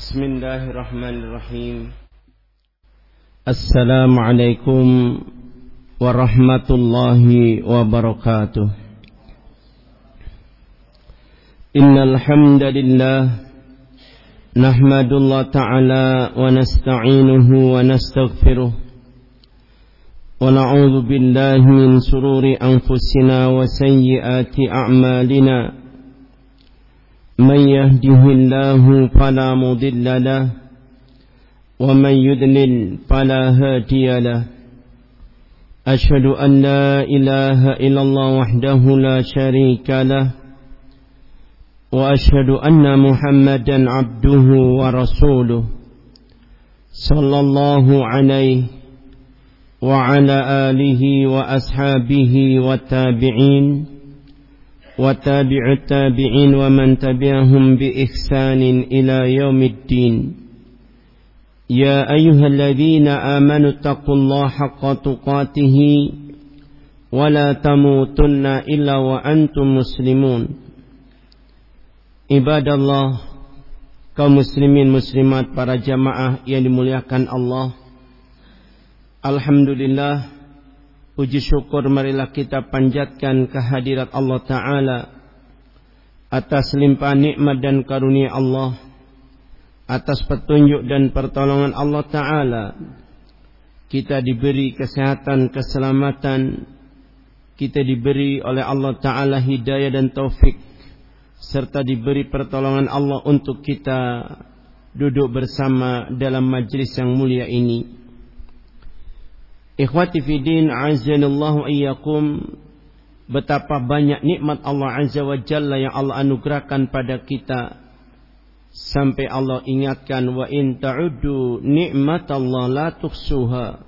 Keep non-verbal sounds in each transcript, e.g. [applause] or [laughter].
بسم الله الرحمن الرحيم السلام عليكم ورحمة الله وبركاته إن الحمد لله نحمد الله تعالى ونستعينه ونستغفره ونعوذ بالله من سرور أنفسنا وسيئات أعمالنا من يهده الله فلا مضل له ومن يذلل فلا هادي له. أشهد أن لا إله إلا الله وحده لا شريك له وأشهد أن محمدا عبده ورسوله صلى الله عليه وعلى آله وأصحابه والتابعين. وتابع التابعين ومن تبعهم بإحسان إلى يوم الدين. يا أيها الذين آمنوا اتقوا الله حق تقاته ولا تموتن إلا وأنتم مسلمون. عباد الله kaum muslimin muslimat para jamaah yang dimuliakan Allah. Alhamdulillah Puji syukur marilah kita panjatkan kehadirat Allah Ta'ala atas limpahan nikmat dan karunia Allah atas petunjuk dan pertolongan Allah Ta'ala. Kita diberi kesehatan, keselamatan. Kita diberi oleh Allah Ta'ala hidayah dan taufik serta diberi pertolongan Allah untuk kita duduk bersama dalam majlis yang mulia ini Ikhwati fidin azanallahu iyyakum betapa banyak nikmat Allah Azza wa Jalla yang Allah anugerahkan pada kita. Sampai Allah ingatkan wa in ta'uddu Allah la tuhsuha.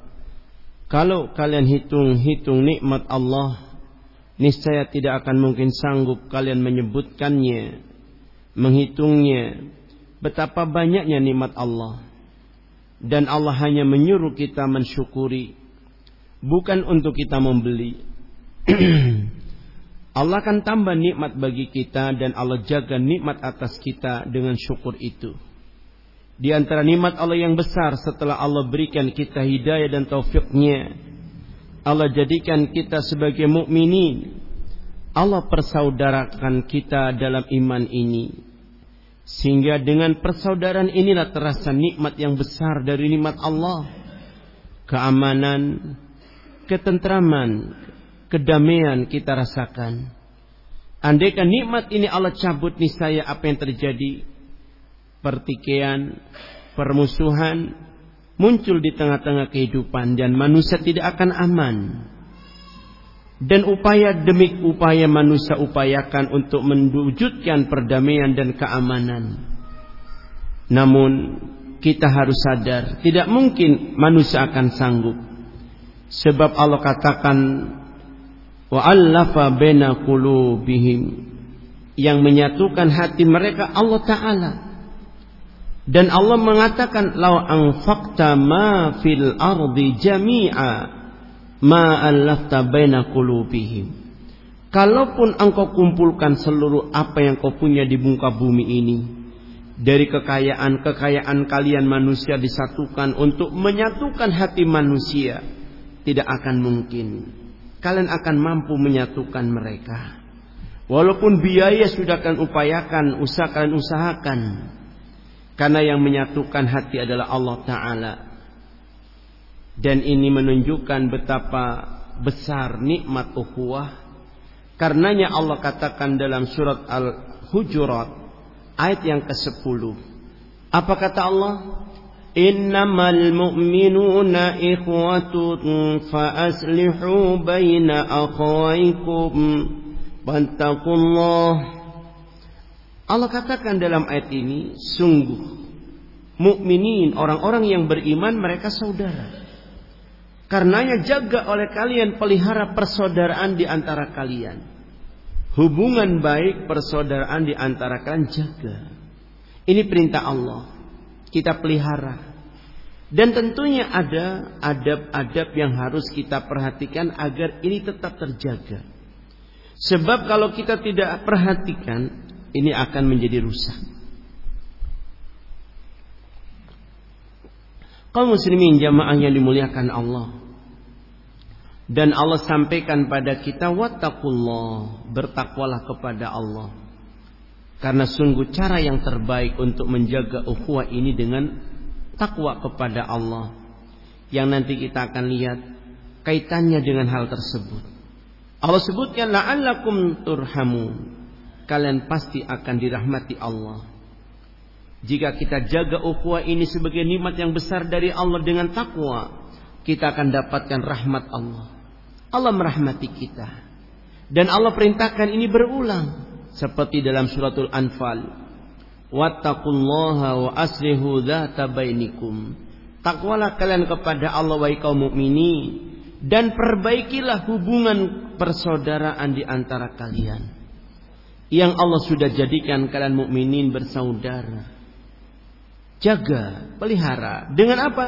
Kalau kalian hitung-hitung nikmat Allah niscaya tidak akan mungkin sanggup kalian menyebutkannya menghitungnya. Betapa banyaknya nikmat Allah. Dan Allah hanya menyuruh kita mensyukuri bukan untuk kita membeli. [clears throat] Allah akan tambah nikmat bagi kita dan Allah jaga nikmat atas kita dengan syukur itu. Di antara nikmat Allah yang besar setelah Allah berikan kita hidayah dan taufiknya, Allah jadikan kita sebagai mukminin. Allah persaudarakan kita dalam iman ini. Sehingga dengan persaudaraan inilah terasa nikmat yang besar dari nikmat Allah. Keamanan, ketentraman, kedamaian kita rasakan. Andaikan nikmat ini Allah cabut niscaya apa yang terjadi? Pertikaian, permusuhan muncul di tengah-tengah kehidupan dan manusia tidak akan aman. Dan upaya demi upaya manusia upayakan untuk mewujudkan perdamaian dan keamanan. Namun kita harus sadar, tidak mungkin manusia akan sanggup Sebab Allah katakan wa allafa baina qulubihim yang menyatukan hati mereka Allah taala. Dan Allah mengatakan law anfaqta ma fil ardi jami'a ma allafta baina qulubihim. Kalaupun engkau kumpulkan seluruh apa yang kau punya di muka bumi ini dari kekayaan-kekayaan kalian manusia disatukan untuk menyatukan hati manusia tidak akan mungkin. Kalian akan mampu menyatukan mereka. Walaupun biaya sudah kalian upayakan, usahakan, usahakan. Karena yang menyatukan hati adalah Allah Ta'ala. Dan ini menunjukkan betapa besar nikmat ukhuwah. Karenanya Allah katakan dalam surat Al-Hujurat ayat yang ke-10. Apa kata Allah? innamal إخوة ikhwatun بين baina akhawaikum الله Allah katakan dalam ayat ini sungguh mukminin orang-orang yang beriman mereka saudara. Karenanya jaga oleh kalian pelihara persaudaraan di antara kalian. Hubungan baik persaudaraan di antara kalian jaga. Ini perintah Allah kita pelihara. Dan tentunya ada adab-adab yang harus kita perhatikan agar ini tetap terjaga. Sebab kalau kita tidak perhatikan, ini akan menjadi rusak. Kaum muslimin jamaah yang dimuliakan Allah. Dan Allah sampaikan pada kita wattaqullah, bertakwalah kepada Allah. Karena sungguh cara yang terbaik untuk menjaga ukhuwah ini dengan takwa kepada Allah. Yang nanti kita akan lihat kaitannya dengan hal tersebut. Allah sebutkan la'allakum turhamu. Kalian pasti akan dirahmati Allah. Jika kita jaga ukhuwah ini sebagai nikmat yang besar dari Allah dengan takwa, kita akan dapatkan rahmat Allah. Allah merahmati kita. Dan Allah perintahkan ini berulang seperti dalam suratul Anfal. Wattaqullaha wa aslihu dzata bainikum. Takwalah kalian kepada Allah wahai kaum mukminin dan perbaikilah hubungan persaudaraan di antara kalian. Yang Allah sudah jadikan kalian mukminin bersaudara. Jaga, pelihara. Dengan apa?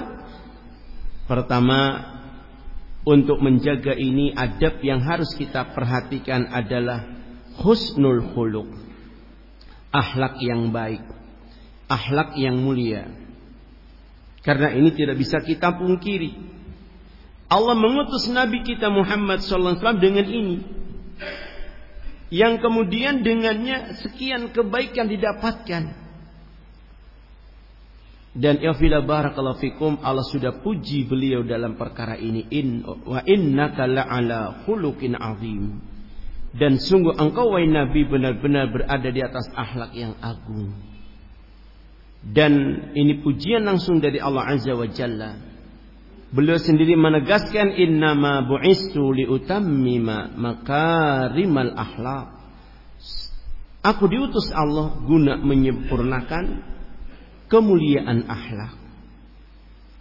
Pertama, untuk menjaga ini adab yang harus kita perhatikan adalah husnul khuluq. Akhlak yang baik. Akhlak yang mulia. Karena ini tidak bisa kita pungkiri Allah mengutus Nabi kita Muhammad SAW dengan ini. Yang kemudian dengannya sekian kebaikan didapatkan. Dan yafila barakallahu fikum Allah sudah puji beliau dalam perkara ini. In, wa innaka la'ala khuluqin azim. Dan sungguh engkau wahai Nabi benar-benar berada di atas akhlak yang agung. Dan ini pujian langsung dari Allah Azza wa Jalla. Beliau sendiri menegaskan innama bu'istu liutammima makarimal akhlak. Aku diutus Allah guna menyempurnakan kemuliaan akhlak.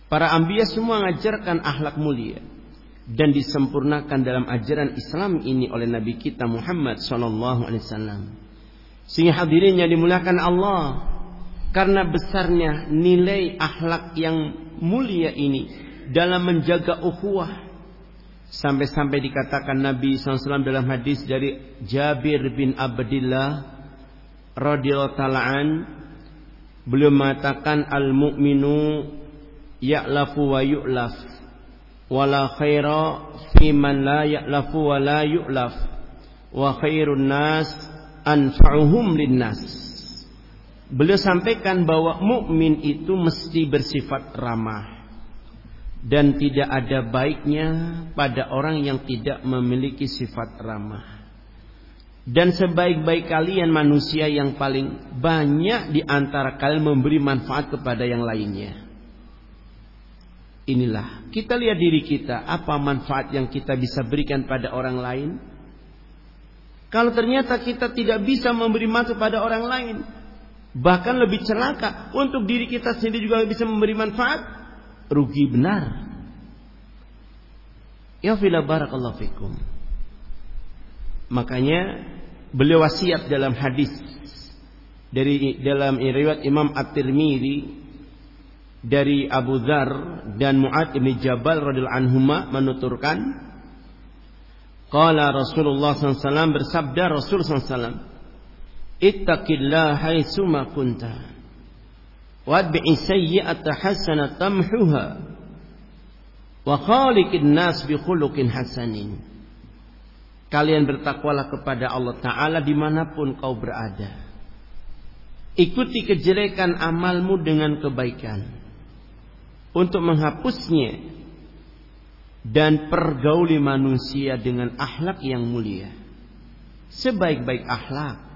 Para ambiyah semua mengajarkan akhlak mulia dan disempurnakan dalam ajaran Islam ini oleh Nabi kita Muhammad sallallahu alaihi wasallam. Sehingga hadirin yang dimuliakan Allah karena besarnya nilai akhlak yang mulia ini dalam menjaga ukhuwah sampai-sampai dikatakan Nabi SAW dalam hadis dari Jabir bin Abdillah radhiyallahu taalaan beliau mengatakan al mukminu ya'lafu wa yu'laf wala khaira fi man la ya'lafu wa la yu'laf wa khairun nas anfa'uhum linnas Beliau sampaikan bahwa mukmin itu mesti bersifat ramah dan tidak ada baiknya pada orang yang tidak memiliki sifat ramah. Dan sebaik-baik kalian manusia yang paling banyak di antara kalian memberi manfaat kepada yang lainnya. Inilah, kita lihat diri kita, apa manfaat yang kita bisa berikan pada orang lain? Kalau ternyata kita tidak bisa memberi manfaat pada orang lain, bahkan lebih celaka untuk diri kita sendiri juga bisa memberi manfaat, rugi benar. Ya fila barakallahu fikum. Makanya beliau wasiat dalam hadis dari dalam riwayat Imam At-Tirmidzi dari Abu Dzar dan Muad bin Jabal radhiyallahu anhuma menuturkan Qala Rasulullah SAW bersabda Rasul SAW Ittaqillah haitsuma kunta Wadbi'i sayyi'ata hasana tamhuha. Wa khaliqin nas bi khuluqin hasanin. Kalian bertakwalah kepada Allah Ta'ala di mana pun kau berada. Ikuti kejelekan amalmu dengan kebaikan. Untuk menghapusnya. Dan pergauli manusia dengan akhlak yang mulia. Sebaik-baik akhlak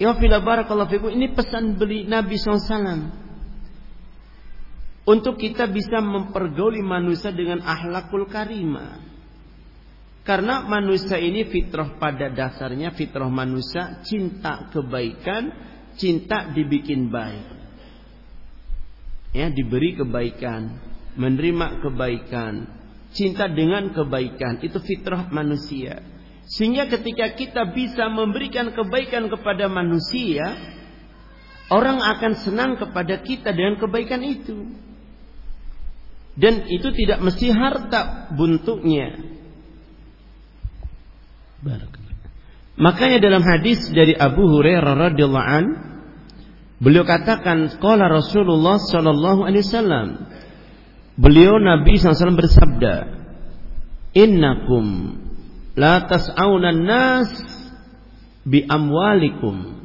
Ya barakallahu fikum ini pesan beli Nabi SAW. Untuk kita bisa mempergauli manusia dengan akhlakul karimah. Karena manusia ini fitrah pada dasarnya fitrah manusia cinta kebaikan, cinta dibikin baik. Ya, diberi kebaikan, menerima kebaikan, cinta dengan kebaikan itu fitrah manusia. Sehingga ketika kita bisa memberikan kebaikan kepada manusia, orang akan senang kepada kita dengan kebaikan itu. Dan itu tidak mesti harta bentuknya. Makanya dalam hadis dari Abu Hurairah radhiyallahu an Beliau katakan qala Rasulullah sallallahu alaihi wasallam. Beliau Nabi SAW bersabda, "Innakum la tas'auna nas bi amwalikum."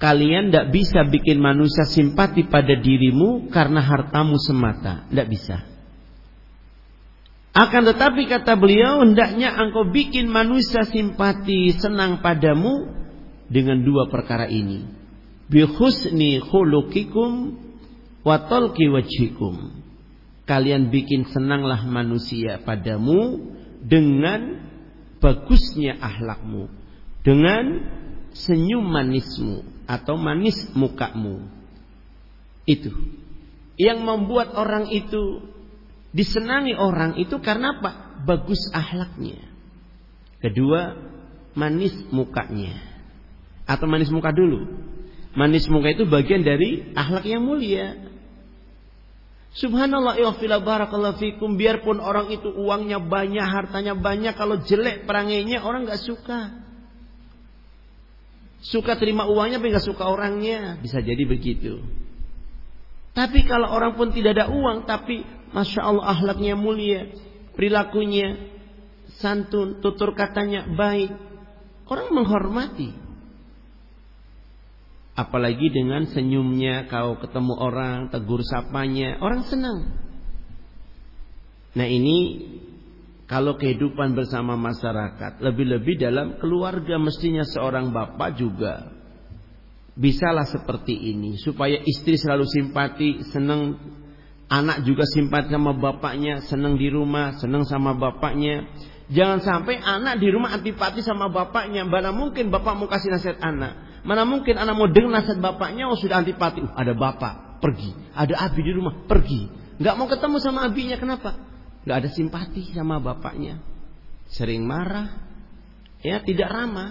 Kalian tidak bisa bikin manusia simpati pada dirimu karena hartamu semata. Tidak bisa. Akan tetapi kata beliau, hendaknya engkau bikin manusia simpati senang padamu dengan dua perkara ini. Bihusni khulukikum wa talqi wajhikum. Kalian bikin senanglah manusia padamu dengan bagusnya ahlakmu. Dengan senyum manismu atau manis mukamu. Itu. Yang membuat orang itu disenangi orang itu karena apa? Bagus ahlaknya. Kedua, manis mukanya. Atau manis muka dulu. Manis muka itu bagian dari ahlak yang mulia. Subhanallah ya barakallahu fikum biarpun orang itu uangnya banyak, hartanya banyak, kalau jelek perangainya orang nggak suka. Suka terima uangnya tapi nggak suka orangnya. Bisa jadi begitu. Tapi kalau orang pun tidak ada uang tapi Masya Allah ahlaknya mulia. Perilakunya santun, tutur katanya baik. Orang menghormati. Apalagi dengan senyumnya kau ketemu orang, tegur sapanya, orang senang. Nah ini kalau kehidupan bersama masyarakat, lebih-lebih dalam keluarga mestinya seorang bapak juga bisalah seperti ini supaya istri selalu simpati, senang anak juga simpati sama bapaknya, senang di rumah, senang sama bapaknya. Jangan sampai anak di rumah antipati sama bapaknya. Mana mungkin bapak mau kasih nasihat anak. Mana mungkin anak mau dengar nasihat bapaknya, oh sudah antipati. Uh, ada bapak, pergi. Ada abi di rumah, pergi. Gak mau ketemu sama abinya, kenapa? nggak ada simpati sama bapaknya, sering marah, ya tidak ramah.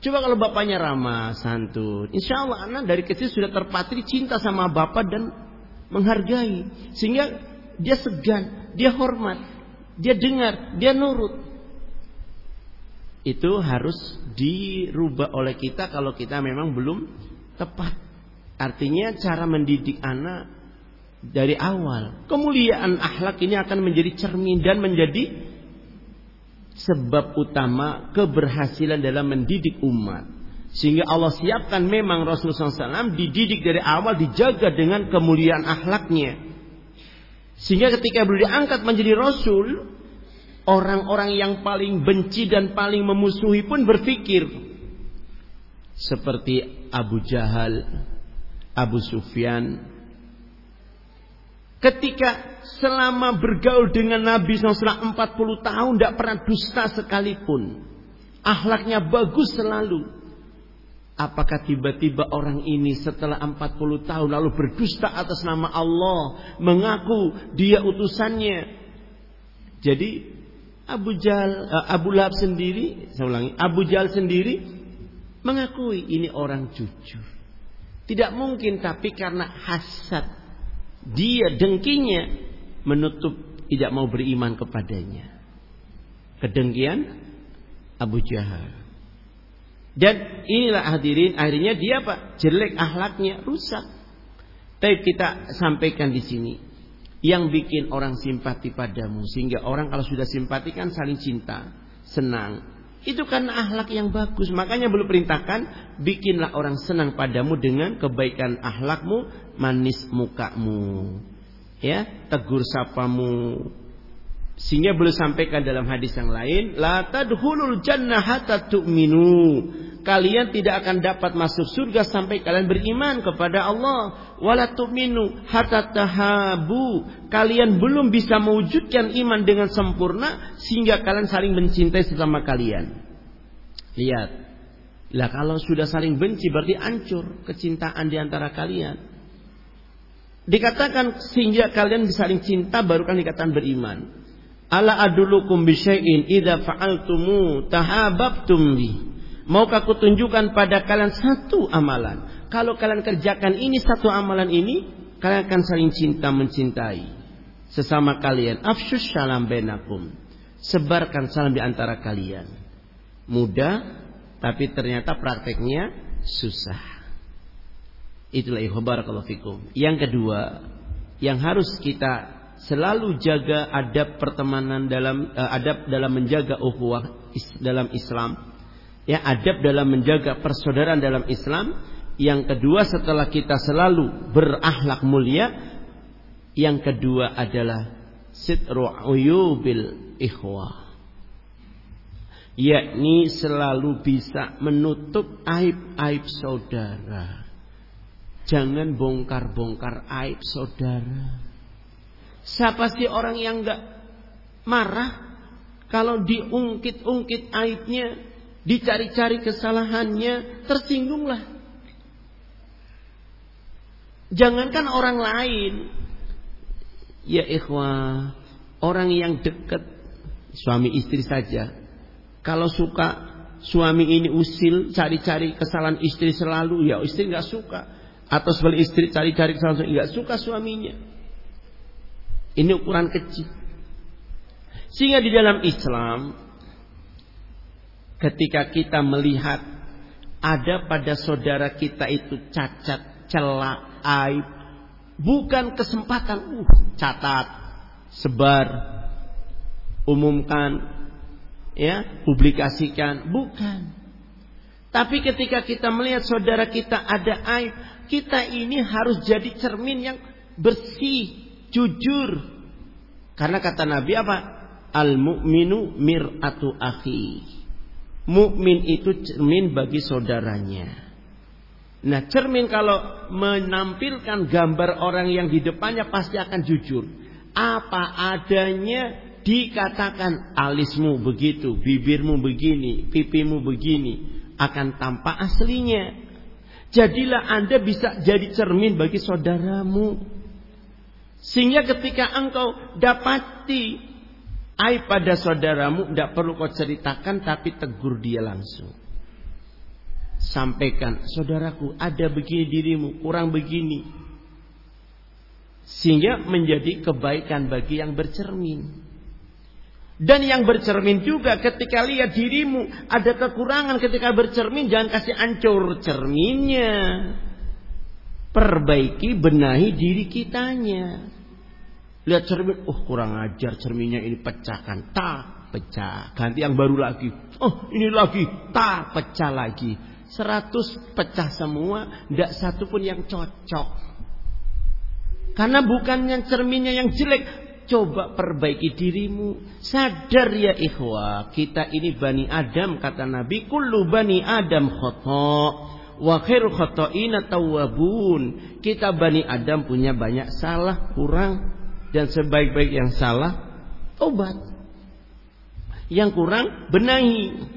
Coba kalau bapaknya ramah, santun, insya Allah anak dari kecil sudah terpatri cinta sama bapak dan menghargai, sehingga dia segan, dia hormat, dia dengar, dia nurut. Itu harus dirubah oleh kita kalau kita memang belum tepat. Artinya cara mendidik anak dari awal. Kemuliaan akhlak ini akan menjadi cermin dan menjadi sebab utama keberhasilan dalam mendidik umat. Sehingga Allah siapkan memang Rasulullah SAW dididik dari awal dijaga dengan kemuliaan akhlaknya. Sehingga ketika beliau diangkat menjadi Rasul, orang-orang yang paling benci dan paling memusuhi pun berpikir seperti Abu Jahal, Abu Sufyan, Ketika selama bergaul dengan Nabi SAW 40 tahun tidak pernah dusta sekalipun. Akhlaknya bagus selalu. Apakah tiba-tiba orang ini setelah 40 tahun lalu berdusta atas nama Allah. Mengaku dia utusannya. Jadi Abu Jal, eh, Abu Lahab sendiri, saya ulangi, Abu Jal sendiri mengakui ini orang jujur. Tidak mungkin tapi karena hasad dia dengkinya menutup tidak mau beriman kepadanya. Kedengkian Abu Jahal. Dan inilah hadirin akhirnya dia apa? Jelek akhlaknya, rusak. Tapi kita sampaikan di sini yang bikin orang simpati padamu sehingga orang kalau sudah simpati kan saling cinta, senang. Itu karena akhlak yang bagus. Makanya belum perintahkan bikinlah orang senang padamu dengan kebaikan akhlakmu manis mukamu. Ya, tegur sapamu. Sehingga boleh sampaikan dalam hadis yang lain, la tadkhulul jannah hatta tu'minu. Kalian tidak akan dapat masuk surga sampai kalian beriman kepada Allah. Wala tu'minu hatta tahabu. Kalian belum bisa mewujudkan iman dengan sempurna sehingga kalian saling mencintai sesama kalian. Lihat. Lah kalau sudah saling benci berarti hancur kecintaan di antara kalian. Dikatakan sehingga kalian saling cinta baru kan dikatakan beriman. Ala adulukum bisyai'in idza fa'altumu tahabbtum bi. Maukah aku tunjukkan pada kalian satu amalan. Kalau kalian kerjakan ini satu amalan ini, kalian akan saling cinta mencintai sesama kalian. Afsyus salam benakum. Sebarkan salam di antara kalian. Mudah, tapi ternyata prakteknya susah. Itulah ikhbarakallahu fikum. Yang kedua, yang harus kita selalu jaga adab pertemanan dalam uh, adab dalam menjaga ukhuwah is, dalam Islam. Ya, adab dalam menjaga persaudaraan dalam Islam. Yang kedua setelah kita selalu berakhlak mulia, yang kedua adalah sitru uyubil ikhwah yakni selalu bisa menutup aib-aib saudara. Jangan bongkar-bongkar aib saudara. Siapa sih orang yang enggak marah kalau diungkit-ungkit aibnya, dicari-cari kesalahannya, tersinggunglah. Jangankan orang lain. Ya ikhwah, orang yang dekat suami istri saja kalau suka suami ini usil, cari-cari kesalahan istri selalu, ya istri nggak suka. Atau sebaliknya istri cari-cari kesalahan nggak suka suaminya. Ini ukuran kecil. Sehingga di dalam Islam, ketika kita melihat ada pada saudara kita itu cacat, celak, aib, bukan kesempatan, uh, catat, sebar, umumkan, ya, publikasikan, bukan. Tapi ketika kita melihat saudara kita ada aib, kita ini harus jadi cermin yang bersih, jujur. Karena kata Nabi apa? Al mu'minu mir'atu akhi. Mukmin itu cermin bagi saudaranya. Nah, cermin kalau menampilkan gambar orang yang di depannya pasti akan jujur. Apa adanya dikatakan alismu begitu, bibirmu begini, pipimu begini, akan tampak aslinya. Jadilah Anda bisa jadi cermin bagi saudaramu. Sehingga ketika engkau dapati aib pada saudaramu, tidak perlu kau ceritakan tapi tegur dia langsung. Sampaikan, saudaraku ada begini dirimu, kurang begini. Sehingga menjadi kebaikan bagi yang bercermin. Dan yang bercermin juga ketika lihat dirimu ada kekurangan ketika bercermin jangan kasih ancur cerminnya. Perbaiki benahi diri kitanya. Lihat cermin, oh kurang ajar cerminnya ini pecahkan. Tak pecah. Ganti yang baru lagi. Oh ini lagi. Tak pecah lagi. Seratus pecah semua. Tidak satu pun yang cocok. Karena bukannya cerminnya yang jelek, Coba perbaiki dirimu. Sadar ya ikhwah. Kita ini Bani Adam kata Nabi. Kullu Bani Adam khoto. Wa khairu khoto'ina tawabun. Kita Bani Adam punya banyak salah. Kurang. Dan sebaik-baik yang salah. Tobat. Yang kurang benahi.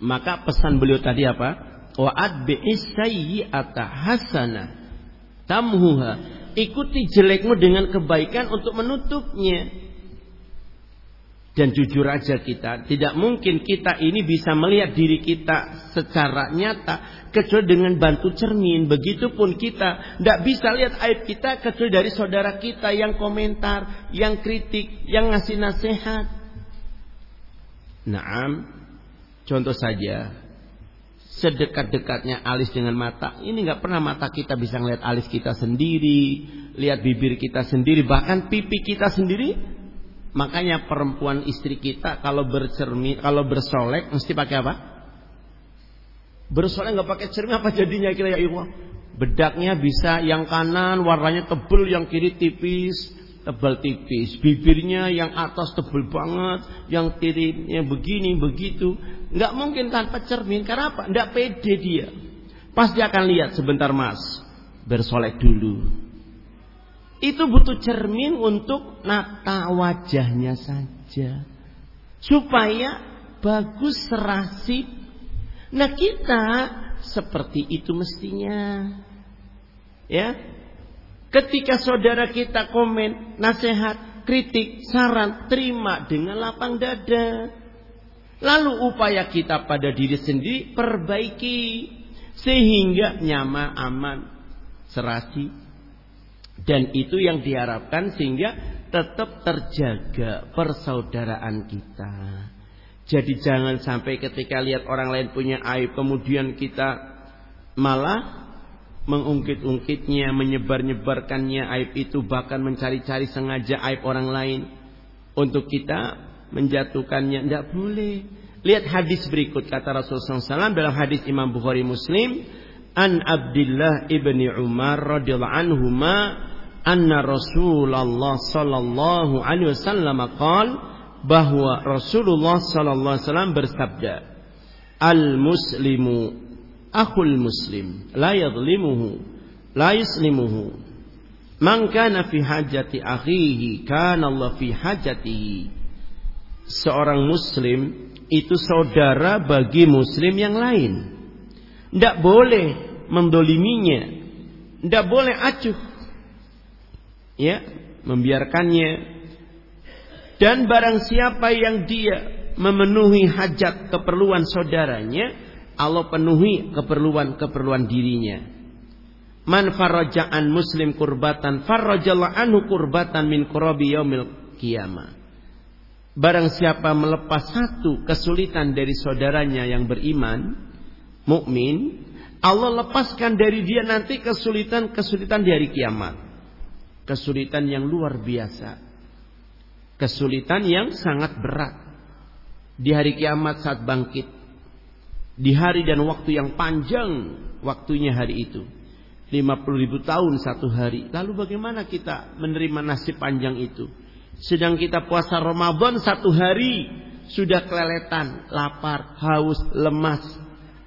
Maka pesan beliau tadi apa? Wa'ad bi'is sayyi'ata hasana tamhuha ikuti jelekmu dengan kebaikan untuk menutupnya. Dan jujur aja kita, tidak mungkin kita ini bisa melihat diri kita secara nyata kecuali dengan bantu cermin. Begitupun kita tidak bisa lihat aib kita kecuali dari saudara kita yang komentar, yang kritik, yang ngasih nasihat. Naam, contoh saja, sedekat-dekatnya alis dengan mata. Ini nggak pernah mata kita bisa ngeliat alis kita sendiri, lihat bibir kita sendiri, bahkan pipi kita sendiri. Makanya perempuan istri kita kalau bercermin, kalau bersolek mesti pakai apa? Bersolek nggak pakai cermin apa jadinya kira ya ikhwah? Bedaknya bisa yang kanan warnanya tebel, yang kiri tipis, tebal tipis. Bibirnya yang atas tebel banget, yang kirinya begini begitu. Nggak mungkin tanpa cermin. Karena apa? Nggak pede dia. Pasti akan lihat sebentar mas. Bersolek dulu. Itu butuh cermin untuk nata wajahnya saja. Supaya bagus serasi. Nah kita seperti itu mestinya. Ya. Ketika saudara kita komen, nasihat, kritik, saran, terima dengan lapang dada. Lalu upaya kita pada diri sendiri perbaiki sehingga nyaman, aman, serasi. Dan itu yang diharapkan sehingga tetap terjaga persaudaraan kita. Jadi jangan sampai ketika lihat orang lain punya aib kemudian kita malah mengungkit-ungkitnya, menyebar-nyebarkannya aib itu bahkan mencari-cari sengaja aib orang lain untuk kita menjatuhkannya tidak boleh. Lihat hadis berikut kata Rasulullah SAW dalam hadis Imam Bukhari Muslim an Abdullah ibni Umar radhiyallahu anhuma anna Rasulullah sallallahu alaihi wasallam qaal bahwa Rasulullah sallallahu alaihi wasallam bersabda al muslimu akhul muslim la yadhlimuhu la yuslimuhu. Man kana fi hajati akhihi kana Allah fi hajatihi. Seorang muslim itu saudara bagi muslim yang lain. Tidak boleh mendoliminya. Tidak boleh acuh ya membiarkannya dan barang siapa yang dia memenuhi hajat keperluan saudaranya Allah penuhi keperluan-keperluan dirinya. Man faraja'an muslim kurbatan farrajallahu anhu kurbatan min kurabi yaumil qiyamah. Barang siapa melepas satu kesulitan dari saudaranya yang beriman, mukmin, Allah lepaskan dari dia nanti kesulitan-kesulitan di hari kiamat. Kesulitan yang luar biasa. Kesulitan yang sangat berat. Di hari kiamat saat bangkit di hari dan waktu yang panjang waktunya hari itu. 50 ribu tahun satu hari. Lalu bagaimana kita menerima nasib panjang itu? Sedang kita puasa Ramadan satu hari sudah keleletan, lapar, haus, lemas.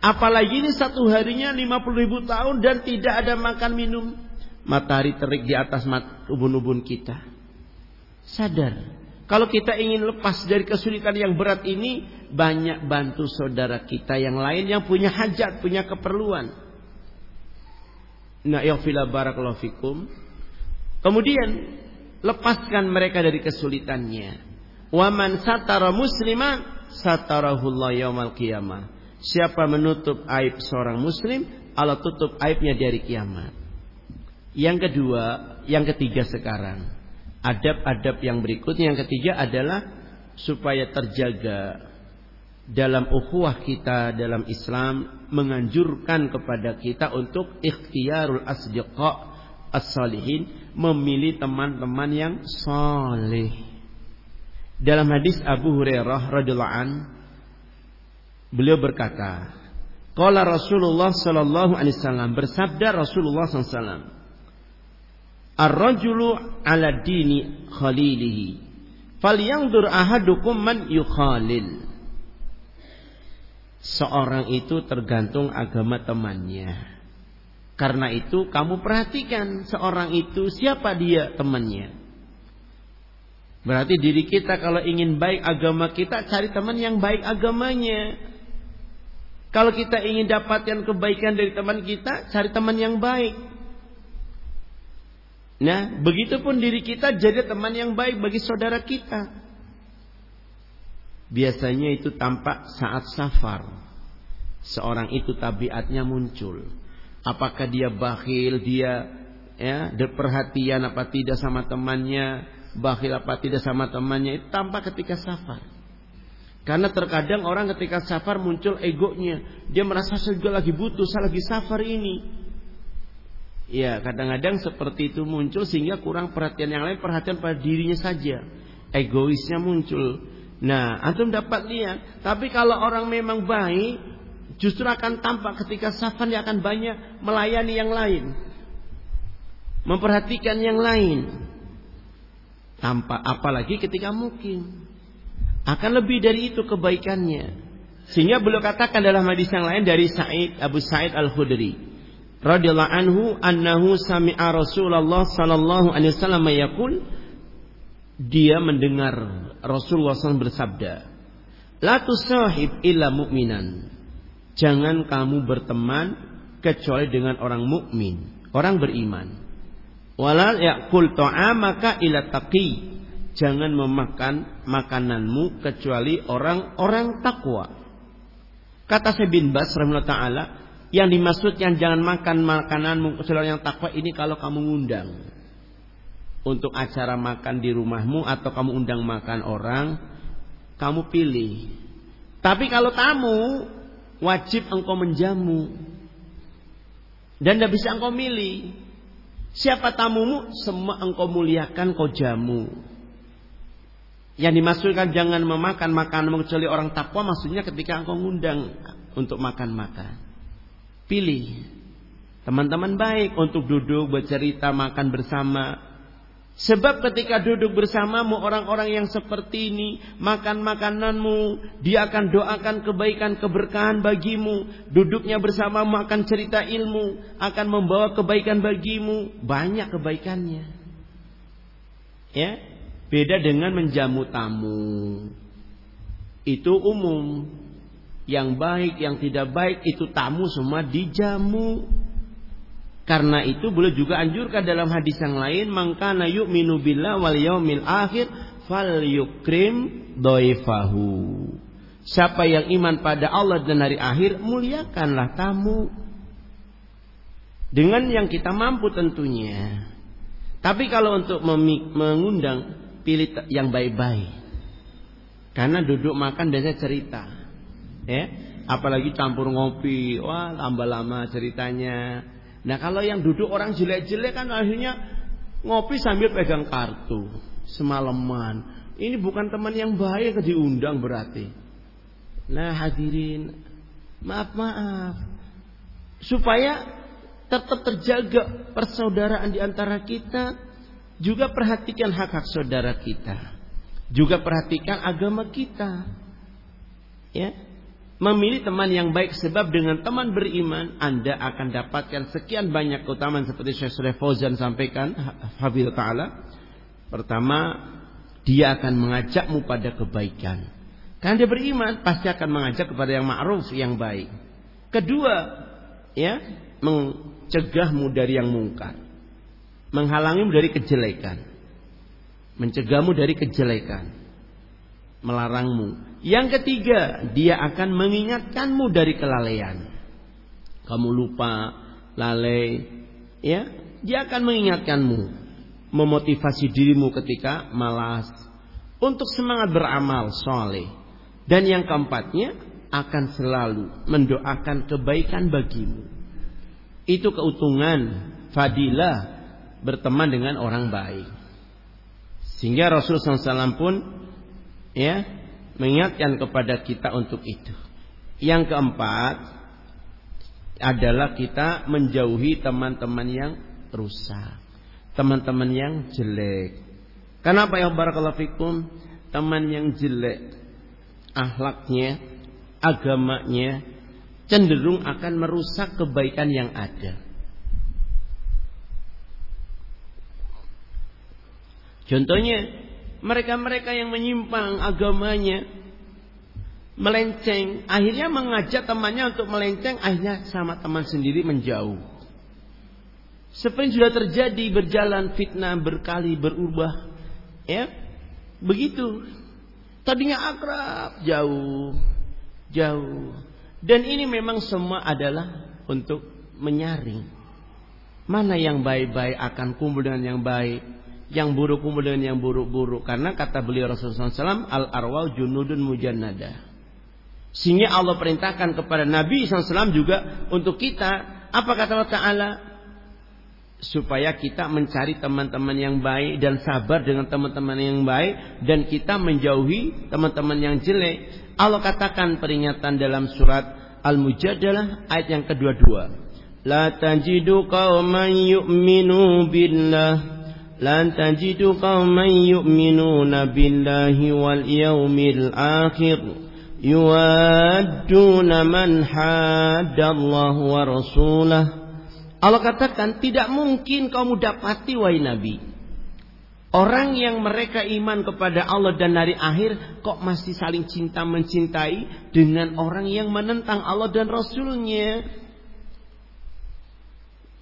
Apalagi ini satu harinya 50 ribu tahun dan tidak ada makan minum. Matahari terik di atas ubun-ubun kita. Sadar kalau kita ingin lepas dari kesulitan yang berat ini, banyak bantu saudara kita yang lain yang punya hajat, punya keperluan. Kemudian lepaskan mereka dari kesulitannya. Waman satara musliman satarahullah yaumal qiyamah. Siapa menutup aib seorang muslim, Allah tutup aibnya dari kiamat. Yang kedua, yang ketiga sekarang adab-adab yang berikutnya yang ketiga adalah supaya terjaga dalam ukhuwah kita dalam Islam menganjurkan kepada kita untuk ikhtiarul asdiqa as-salihin memilih teman-teman yang saleh. Dalam hadis Abu Hurairah radhiyallahu an beliau berkata, qala Rasulullah sallallahu alaihi wasallam bersabda Rasulullah sallallahu Ar-rajulu ala dini khalilihi. Falyanzur ahadukum man yukhalil. Seorang itu tergantung agama temannya. Karena itu kamu perhatikan seorang itu siapa dia temannya. Berarti diri kita kalau ingin baik agama kita cari teman yang baik agamanya. Kalau kita ingin dapatkan kebaikan dari teman kita, cari teman yang baik. Nah, begitupun diri kita jadi teman yang baik bagi saudara kita. Biasanya itu tampak saat safar. Seorang itu tabiatnya muncul. Apakah dia bakhil, dia ya, perhatian apa tidak sama temannya, bakhil apa tidak sama temannya, itu tampak ketika safar. Karena terkadang orang ketika safar muncul egonya. Dia merasa saya lagi butuh, saya lagi safar ini. Ya, kadang-kadang seperti itu muncul sehingga kurang perhatian yang lain, perhatian pada dirinya saja. Egoisnya muncul. Nah, antum dapat lihat. Tapi kalau orang memang baik, justru akan tampak ketika safan dia akan banyak melayani yang lain. Memperhatikan yang lain. Tampak apalagi ketika mungkin. Akan lebih dari itu kebaikannya. Sehingga beliau katakan dalam hadis yang lain dari Said Abu Said Al-Khudri radhiyallahu anhu annahu sami'a Rasulullah sallallahu alaihi wasallam yaqul dia mendengar Rasulullah SAW bersabda La tusahib illa mu'minan Jangan kamu berteman kecuali dengan orang mukmin, orang beriman. Wala ya'kul ta'amaka ila taqi. Jangan memakan makananmu kecuali orang-orang takwa. Kata Syekh bin Bas rahimahullah taala, yang dimaksudkan jangan makan makanan kecuali yang takwa ini kalau kamu ngundang. Untuk acara makan di rumahmu atau kamu undang makan orang, kamu pilih. Tapi kalau tamu, wajib engkau menjamu. Dan tidak bisa engkau milih. Siapa tamumu? Semua engkau muliakan kau jamu. Yang dimaksudkan jangan memakan makanan kecuali orang takwa maksudnya ketika engkau ngundang untuk makan-makan. Pilih teman-teman baik untuk duduk bercerita makan bersama Sebab ketika duduk bersamamu orang-orang yang seperti ini, makan makananmu, dia akan doakan kebaikan keberkahan bagimu. Duduknya bersamamu akan cerita ilmu, akan membawa kebaikan bagimu, banyak kebaikannya. Ya, beda dengan menjamu tamu. Itu umum. Yang baik, yang tidak baik itu tamu semua dijamu. Karena itu boleh juga anjurkan dalam hadis yang lain, mangkana yu'minu billah wal yaumil akhir fal yukrim doifahu. Siapa yang iman pada Allah dan hari akhir, muliakanlah tamu. Dengan yang kita mampu tentunya. Tapi kalau untuk mengundang, pilih yang baik-baik. Karena duduk makan biasa cerita. Ya, apalagi campur ngopi, wah tambah lama ceritanya Nah kalau yang duduk orang jelek-jelek kan akhirnya ngopi sambil pegang kartu semalaman. Ini bukan teman yang baik diundang berarti. Nah hadirin, maaf maaf, supaya tetap terjaga persaudaraan di antara kita, juga perhatikan hak-hak saudara kita, juga perhatikan agama kita. Ya, memilih teman yang baik sebab dengan teman beriman Anda akan dapatkan sekian banyak keutamaan seperti Syekh Surah Fauzan sampaikan Hafidh Ta'ala. Pertama dia akan mengajakmu pada kebaikan. Karena dia beriman pasti akan mengajak kepada yang ma'ruf yang baik. Kedua ya mencegahmu dari yang mungkar. Menghalangimu dari kejelekan. Mencegahmu dari kejelekan. Melarangmu. Yang ketiga, dia akan mengingatkanmu dari kelalaian. Kamu lupa, lalai, ya, dia akan mengingatkanmu, memotivasi dirimu ketika malas untuk semangat beramal soleh. Dan yang keempatnya akan selalu mendoakan kebaikan bagimu. Itu keuntungan fadilah berteman dengan orang baik. Sehingga Rasulullah SAW pun ya mengingatkan kepada kita untuk itu. Yang keempat adalah kita menjauhi teman-teman yang rusak, teman-teman yang jelek. Kenapa ya barakallahu fikum? Teman yang jelek, akhlaknya, agamanya cenderung akan merusak kebaikan yang ada. Contohnya mereka-mereka yang menyimpang agamanya melenceng akhirnya mengajak temannya untuk melenceng akhirnya sama teman sendiri menjauh. Seperti sudah terjadi berjalan fitnah berkali berubah ya. Begitu. Tadinya akrab jauh jauh. Dan ini memang semua adalah untuk menyaring. Mana yang baik-baik akan kumpul dengan yang baik yang buruk kumpul dengan yang buruk-buruk. Karena kata beliau Rasulullah SAW al arwah junudun mujannada sehingga Allah perintahkan kepada Nabi SAW juga untuk kita apa kata Allah Taala? Supaya kita mencari teman-teman yang baik dan sabar dengan teman-teman yang baik dan kita menjauhi teman-teman yang jelek. Allah katakan peringatan dalam surat Al-Mujadalah ayat yang kedua-dua. La tajidu qauman yu'minu billah لن تجد قوما يؤمنون بالله واليوم الآخر يوادون من حاد الله ورسوله Allah katakan tidak mungkin kamu dapati wahai Nabi Orang yang mereka iman kepada Allah dan hari akhir kok masih saling cinta mencintai dengan orang yang menentang Allah dan Rasulnya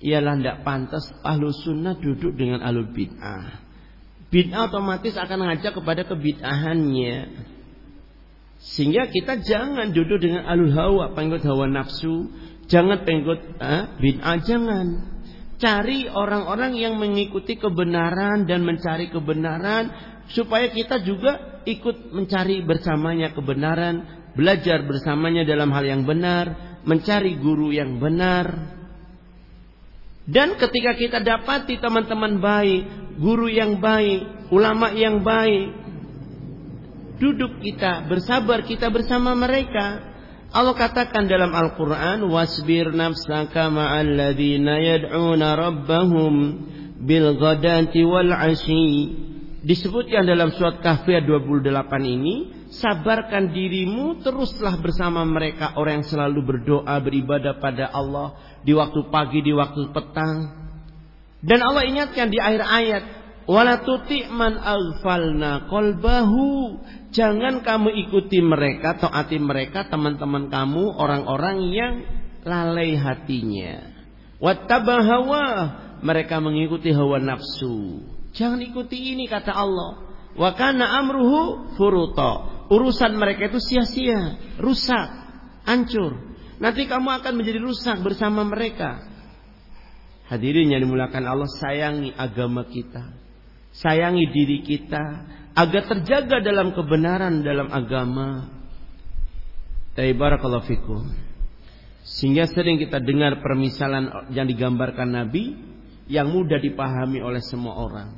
ialah tidak pantas ahlu sunnah duduk dengan ahlu bid'ah. Bid'ah otomatis akan mengajak kepada kebid'ahannya. Sehingga kita jangan duduk dengan ahlu hawa, pengikut hawa nafsu. Jangan pengikut eh, bid'ah, jangan. Cari orang-orang yang mengikuti kebenaran dan mencari kebenaran. Supaya kita juga ikut mencari bersamanya kebenaran. Belajar bersamanya dalam hal yang benar. Mencari guru yang benar Dan ketika kita dapati teman-teman baik, guru yang baik, ulama yang baik, duduk kita, bersabar kita bersama mereka. Allah katakan dalam Al-Quran, Wasbir nafsaka ma'al ladhina yad'una rabbahum bil ghadati wal ashi. Disebutkan dalam surat Kahfi 28 ini, sabarkan dirimu teruslah bersama mereka orang yang selalu berdoa beribadah pada Allah di waktu pagi di waktu petang. Dan Allah ingatkan di akhir ayat wala man aghfalna qalbahu. Jangan kamu ikuti mereka taati mereka teman-teman kamu orang-orang yang lalai hatinya. Wattaba hawa. Mereka mengikuti hawa nafsu. Jangan ikuti ini kata Allah. Wa kana amruhu furuta. Urusan mereka itu sia-sia, rusak, hancur. Nanti kamu akan menjadi rusak bersama mereka. Hadirin yang dimulakan Allah, sayangi agama kita. Sayangi diri kita agar terjaga dalam kebenaran dalam agama. Barakallahu fikum. Sehingga sering kita dengar permisalan yang digambarkan Nabi yang mudah dipahami oleh semua orang.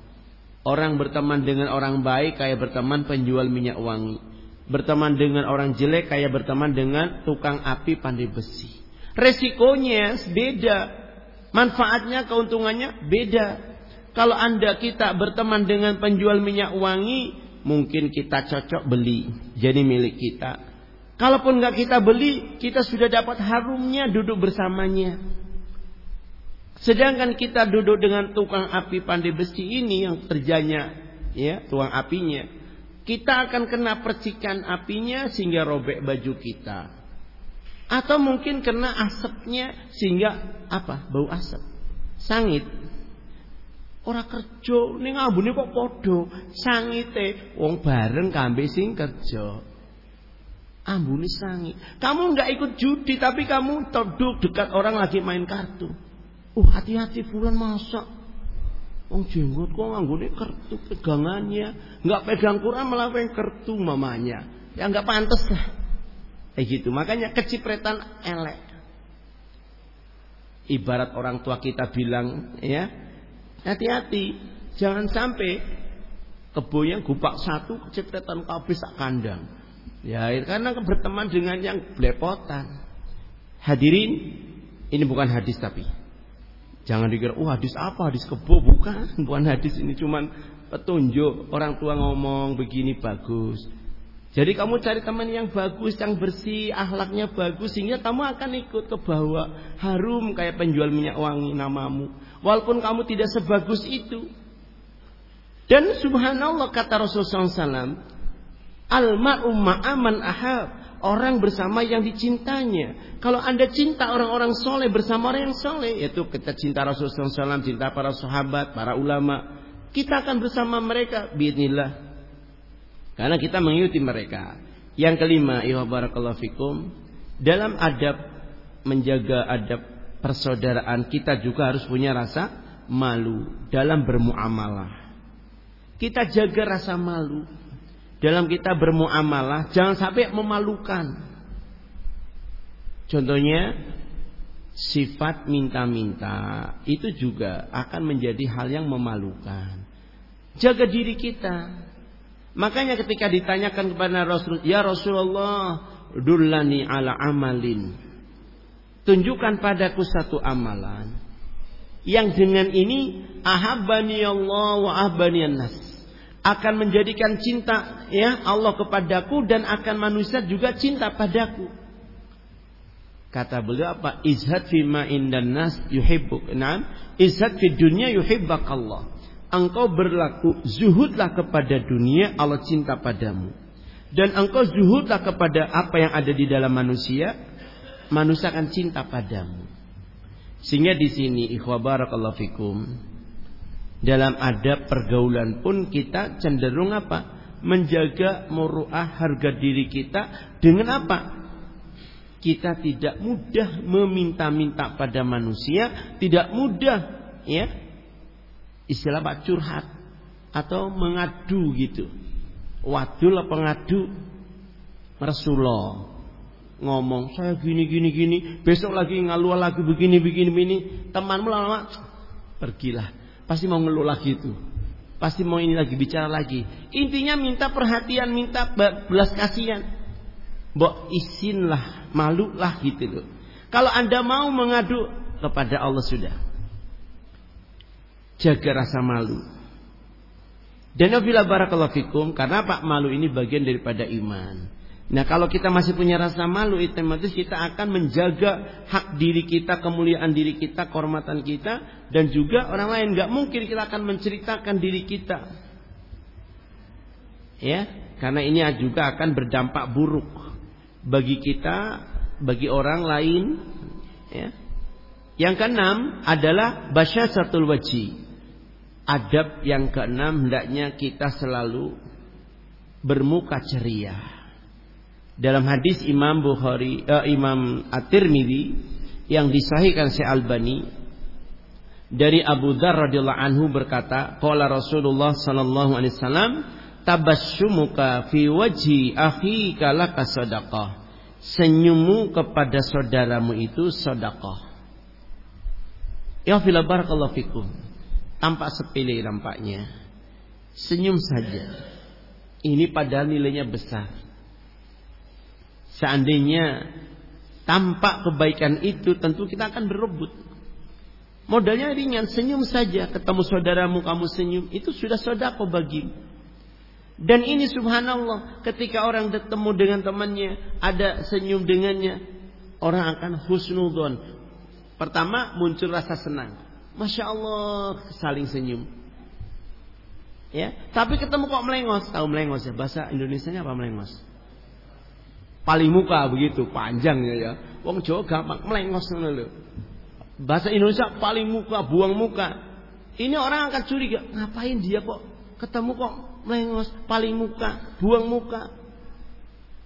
Orang berteman dengan orang baik kayak berteman penjual minyak wangi. Berteman dengan orang jelek kayak berteman dengan tukang api pandai besi. Resikonya beda. Manfaatnya, keuntungannya beda. Kalau anda kita berteman dengan penjual minyak wangi, mungkin kita cocok beli. Jadi milik kita. Kalaupun nggak kita beli, kita sudah dapat harumnya duduk bersamanya. Sedangkan kita duduk dengan tukang api pandai besi ini yang kerjanya ya, tukang apinya kita akan kena percikan apinya sehingga robek baju kita. Atau mungkin kena asapnya sehingga apa? Bau asap. Sangit. Ora kerja ning ambune kok padha. Sangite wong bareng kambe sing kerja. Ambune sangit. Kamu nggak ikut judi tapi kamu duduk dekat orang lagi main kartu. Uh hati-hati bulan masak Wong jenggot kok nganggone kertu pegangannya, nggak pegang Quran malah pengen kertu mamanya. Ya nggak pantas lah. Kayak gitu. Makanya kecipretan elek. Ibarat orang tua kita bilang, ya, hati-hati, jangan sampai kebonya gupak satu kecipretan kabeh sak kandang. Ya, karena berteman dengan yang belepotan. Hadirin, ini bukan hadis tapi Jangan dikira, oh hadis apa, hadis kebo, bukan, bukan hadis ini cuman petunjuk orang tua ngomong begini bagus. Jadi kamu cari teman yang bagus, yang bersih, akhlaknya bagus sehingga kamu akan ikut ke bawah harum kayak penjual minyak wangi namamu. Walaupun kamu tidak sebagus itu. Dan subhanallah kata Rasulullah SAW, al-ma'u ma'aman ahab. Orang bersama yang dicintanya. Kalau anda cinta orang-orang soleh bersama orang yang soleh. Yaitu kita cinta Rasulullah SAW, cinta para sahabat, para ulama. Kita akan bersama mereka. Bismillah. Karena kita mengikuti mereka. Yang kelima, ya fikum. Dalam adab menjaga adab persaudaraan kita juga harus punya rasa malu dalam bermuamalah. Kita jaga rasa malu dalam kita bermuamalah jangan sampai memalukan. Contohnya sifat minta-minta itu juga akan menjadi hal yang memalukan. Jaga diri kita. Makanya ketika ditanyakan kepada Rasul, "Ya Rasulullah, dullani ala amalin." Tunjukkan padaku satu amalan yang dengan ini ahabbani Allah wa ahabbani nas akan menjadikan cinta ya Allah kepadaku dan akan manusia juga cinta padaku. Kata beliau apa? Izhad fi ma indan nas yuhibbuk. Naam, izhad fi dunya yuhibbak Allah. Engkau berlaku zuhudlah kepada dunia, Allah cinta padamu. Dan engkau zuhudlah kepada apa yang ada di dalam manusia, manusia akan cinta padamu. Sehingga di sini ikhwah barakallahu fikum dalam adab pergaulan pun kita cenderung apa? Menjaga muruah harga diri kita dengan apa? Kita tidak mudah meminta-minta pada manusia, tidak mudah ya. Istilah Pak curhat atau mengadu gitu. Wadul apa ngadu? Rasulullah ngomong saya gini gini gini besok lagi ngalual lagi begini begini begini temanmu lama-lama pergilah. Pasti mau ngeluh lagi itu. Pasti mau ini lagi bicara lagi. Intinya minta perhatian, minta belas kasihan. Mbok isinlah, malulah gitu loh. Kalau Anda mau mengadu kepada Allah sudah. Jaga rasa malu. Dan bila barakallahu fikum karena Pak malu ini bagian daripada iman. Nah kalau kita masih punya rasa malu otomatis kita akan menjaga hak diri kita, kemuliaan diri kita, kehormatan kita dan juga orang lain nggak mungkin kita akan menceritakan diri kita. Ya, karena ini juga akan berdampak buruk bagi kita, bagi orang lain. Ya. Yang keenam adalah satu wajib adab yang keenam hendaknya kita selalu bermuka ceria. Dalam hadis Imam Bukhari, uh, Imam At-Tirmidzi yang disahihkan Syekh Albani dari Abu Dzar radhiyallahu anhu berkata, qala Rasulullah sallallahu alaihi wasallam, tabassumuka fi wajhi akhika laka sadaqah. Senyummu kepada saudaramu itu sedekah. Ya fila barakallahu fikum. Tampak sepele nampaknya. Senyum saja. Ini padahal nilainya besar. Seandainya tampak kebaikan itu tentu kita akan berebut. Modalnya ringan, senyum saja. Ketemu saudaramu kamu senyum, itu sudah sodako bagi. Dan ini subhanallah, ketika orang bertemu dengan temannya, ada senyum dengannya, orang akan husnudon. Pertama muncul rasa senang. Masya Allah saling senyum. Ya, tapi ketemu kok melengos, tahu melengos ya bahasa Indonesia-nya apa melengos? Paling muka begitu, panjangnya ya. Wong Jawa gampang melengos ngono Bahasa Indonesia paling muka, buang muka. Ini orang akan curiga, ngapain dia kok ketemu kok melengos, paling muka, buang muka.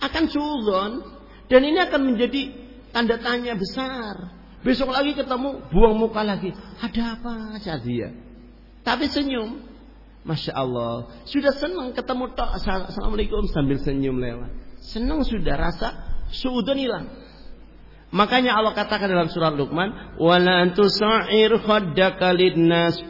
Akan suzon dan ini akan menjadi tanda tanya besar. Besok lagi ketemu, buang muka lagi. Ada apa aja dia? Tapi senyum. Masya Allah. Sudah senang ketemu tok. Assalamualaikum sambil senyum lewat. Senang sudah rasa suudon hilang. Makanya Allah katakan dalam surat Luqman, "Wala tusa'ir khaddaka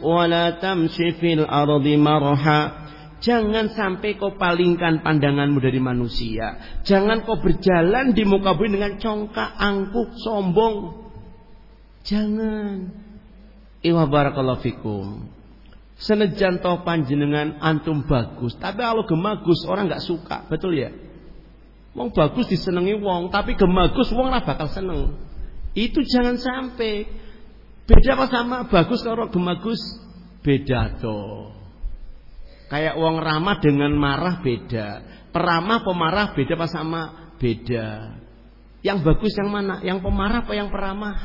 wala tamshi fil ardi marha." Jangan sampai kau palingkan pandanganmu dari manusia. Jangan kau berjalan di muka bumi dengan congkak, angkuh, sombong. Jangan. Iwa barakallahu fikum. Senejan toh panjenengan antum bagus, tapi kalau gemagus orang nggak suka, betul ya? Wong bagus disenengi wong, tapi gemagus wong lah bakal seneng. Itu jangan sampai. Beda apa sama bagus kalau gemagus? Beda toh. Kayak wong ramah dengan marah beda. Peramah pemarah beda apa sama? Beda. Yang bagus yang mana? Yang pemarah apa yang peramah?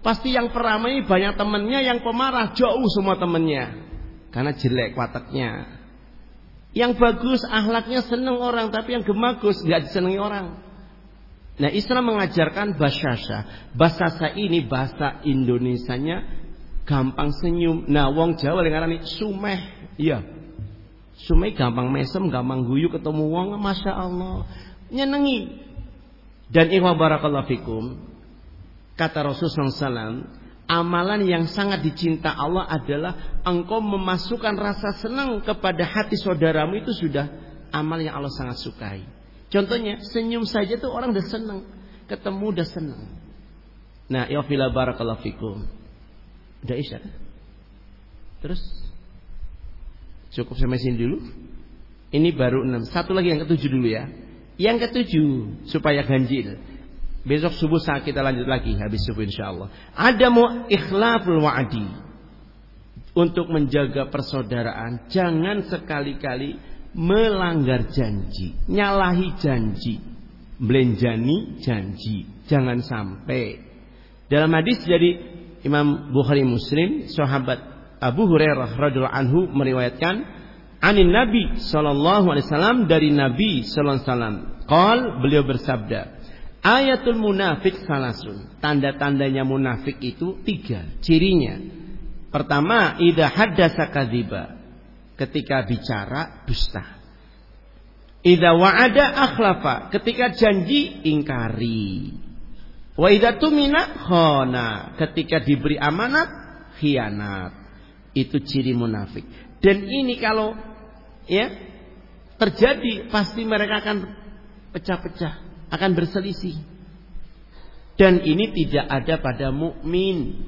Pasti yang peramah ini banyak temennya, yang pemarah jauh semua temennya. Karena jelek wataknya. Yang bagus ahlaknya seneng orang, tapi yang gemagus nggak disenangi orang. Nah Islam mengajarkan basasa. Basasa ini bahasa Indonesianya gampang senyum. Nah wong Jawa yang ini sumeh. Iya. Sumeh gampang mesem, gampang guyu ketemu wong, masya Allah. Nyenengi. Dan ikhwan barakallahu fikum. Kata Rasulullah SAW, amalan yang sangat dicinta Allah adalah engkau memasukkan rasa senang kepada hati saudaramu itu sudah amal yang Allah sangat sukai. Contohnya senyum saja tuh orang udah senang, ketemu udah senang. Nah, ya fila barakallahu fikum. Udah isya. Terus cukup sampai sini dulu. Ini baru enam. Satu lagi yang ketujuh dulu ya. Yang ketujuh supaya ganjil. Besok subuh saat kita lanjut lagi habis subuh insyaallah. Ada mau ikhlaful wa'di. Untuk menjaga persaudaraan, jangan sekali-kali melanggar janji, nyalahi janji, belenjani janji. Jangan sampai. Dalam hadis jadi Imam Bukhari Muslim, sahabat Abu Hurairah radhiyallahu anhu meriwayatkan anin Nabi sallallahu alaihi wasallam dari Nabi sallallahu alaihi wasallam. Qal beliau bersabda, Ayatul munafik salasun. Tanda-tandanya munafik itu tiga. Cirinya. Pertama, idha haddasa kadhiba. Ketika bicara, dusta. Idha wa'ada akhlafa. Ketika janji, ingkari. Wa idza tumina khana. Ketika diberi amanat khianat. Itu ciri munafik. Dan ini kalau ya terjadi pasti mereka akan pecah-pecah, akan berselisih. Dan ini tidak ada pada mukmin.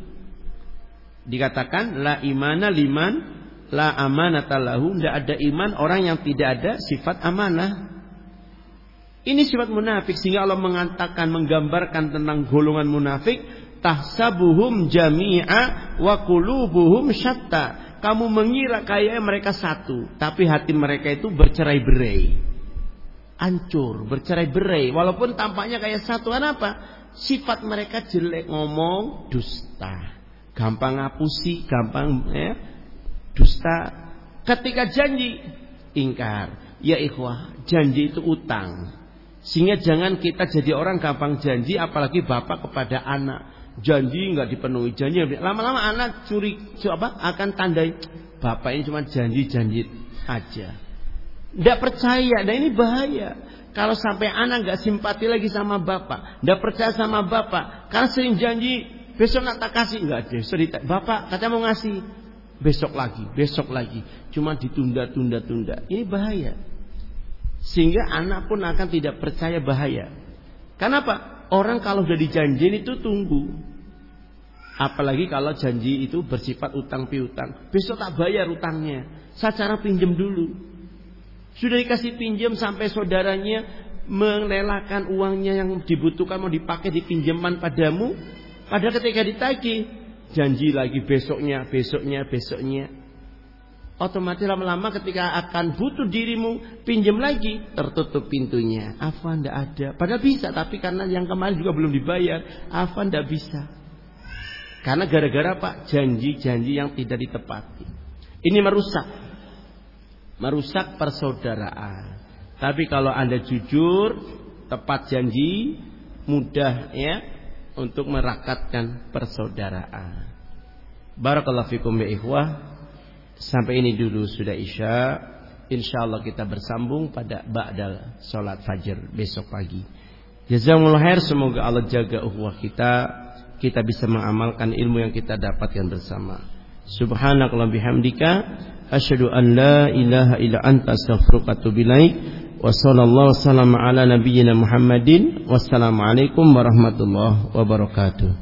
Dikatakan la imana liman la amanata lahu, tidak ada iman orang yang tidak ada sifat amanah. Ini sifat munafik sehingga Allah mengatakan menggambarkan tentang golongan munafik tahsabuhum jami'a wa qulubuhum syatta. Kamu mengira kayak mereka satu, tapi hati mereka itu bercerai-berai. Hancur, bercerai-berai walaupun tampaknya kayak satu. Kenapa? Sifat mereka jelek ngomong dusta. Gampang ngapusi, gampang ya, dusta. Ketika janji ingkar. Ya ikhwah, janji itu utang. Sehingga jangan kita jadi orang gampang janji apalagi bapak kepada anak. Janji nggak dipenuhi, janji lama-lama anak curi apa akan tandai bapak ini cuma janji-janji aja. Tidak percaya, dan ini bahaya. Kalau sampai anak nggak simpati lagi sama bapak, tidak percaya sama bapak, karena sering janji besok nak tak kasih nggak ada. Cerita bapak kata mau ngasih besok lagi, besok lagi, cuma ditunda-tunda-tunda. Ini bahaya. Sehingga anak pun akan tidak percaya bahaya. Kenapa? Orang kalau sudah dijanjiin itu tunggu. Apalagi kalau janji itu bersifat utang piutang. Besok tak bayar utangnya. Saya cara pinjam dulu. Sudah dikasih pinjam sampai saudaranya melelakan uangnya yang dibutuhkan mau dipakai di pinjaman padamu. Padahal ketika ditagih janji lagi besoknya, besoknya, besoknya. Otomatis lama-lama ketika akan butuh dirimu pinjam lagi tertutup pintunya. Afwan tidak ada. Padahal bisa tapi karena yang kemarin juga belum dibayar. Afwan tidak bisa. Karena gara-gara pak janji-janji yang tidak ditepati. Ini merusak merusak persaudaraan tapi kalau anda jujur tepat janji mudah ya untuk merakatkan persaudaraan Barakallahu fikum ya ikhwah Sampai ini dulu sudah isya. Allah kita bersambung pada ba'dal sholat fajr besok pagi. Jazakumullah khair. Semoga Allah jaga uhwah kita. Kita bisa mengamalkan ilmu yang kita dapatkan bersama. Subhanakallah bihamdika. Asyhadu an la ilaha illa anta astaghfiruka wa atubu ilaik. Wa sallallahu ala nabiyyina Muhammadin. Wassalamualaikum warahmatullahi wabarakatuh.